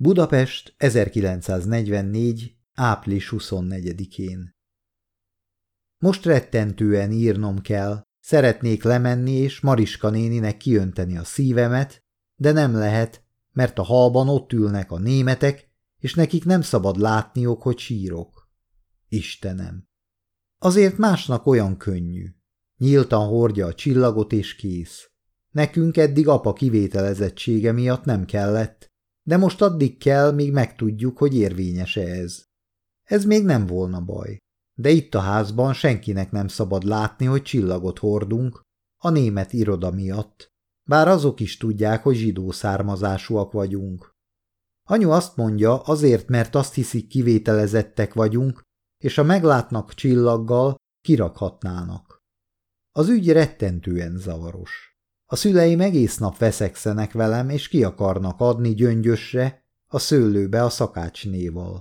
Budapest 1944. április 24-én Most rettentően írnom kell, szeretnék lemenni és Mariska néninek kiönteni a szívemet, de nem lehet, mert a halban ott ülnek a németek, és nekik nem szabad látniok, hogy sírok. Istenem! Azért másnak olyan könnyű. Nyíltan hordja a csillagot és kész. Nekünk eddig apa kivételezettsége miatt nem kellett, de most addig kell, míg megtudjuk, hogy érvényes-e ez. Ez még nem volna baj, de itt a házban senkinek nem szabad látni, hogy csillagot hordunk, a német iroda miatt, bár azok is tudják, hogy zsidó származásúak vagyunk. Anyu azt mondja, azért, mert azt hiszik kivételezettek vagyunk, és ha meglátnak csillaggal, kirakhatnának. Az ügy rettentően zavaros. A szüleim egész nap veszekszenek velem, és ki akarnak adni gyöngyösre, a szőlőbe a szakácsnéval.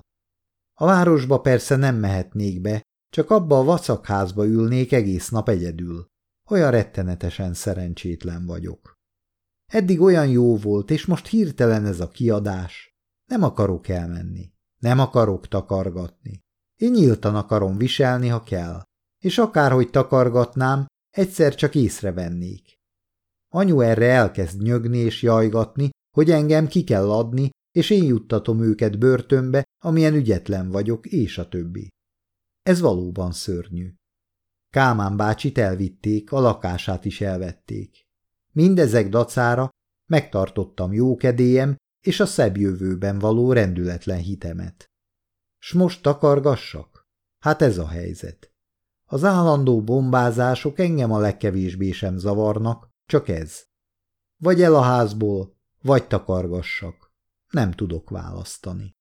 A városba persze nem mehetnék be, csak abba a vacakházba ülnék egész nap egyedül. Olyan rettenetesen szerencsétlen vagyok. Eddig olyan jó volt, és most hirtelen ez a kiadás. Nem akarok elmenni. Nem akarok takargatni. Én nyíltan akarom viselni, ha kell. És akárhogy takargatnám, egyszer csak észrevennék. Anyu erre elkezd nyögni és jajgatni, hogy engem ki kell adni, és én juttatom őket börtönbe, amilyen ügyetlen vagyok, és a többi. Ez valóban szörnyű. Kámán bácsit elvitték, a lakását is elvették. Mindezek dacára megtartottam jókedélyem és a szebb jövőben való rendületlen hitemet. S most takargassak? Hát ez a helyzet. Az állandó bombázások engem a legkevésbé sem zavarnak, csak ez. Vagy el a házból, vagy takargassak. Nem tudok választani.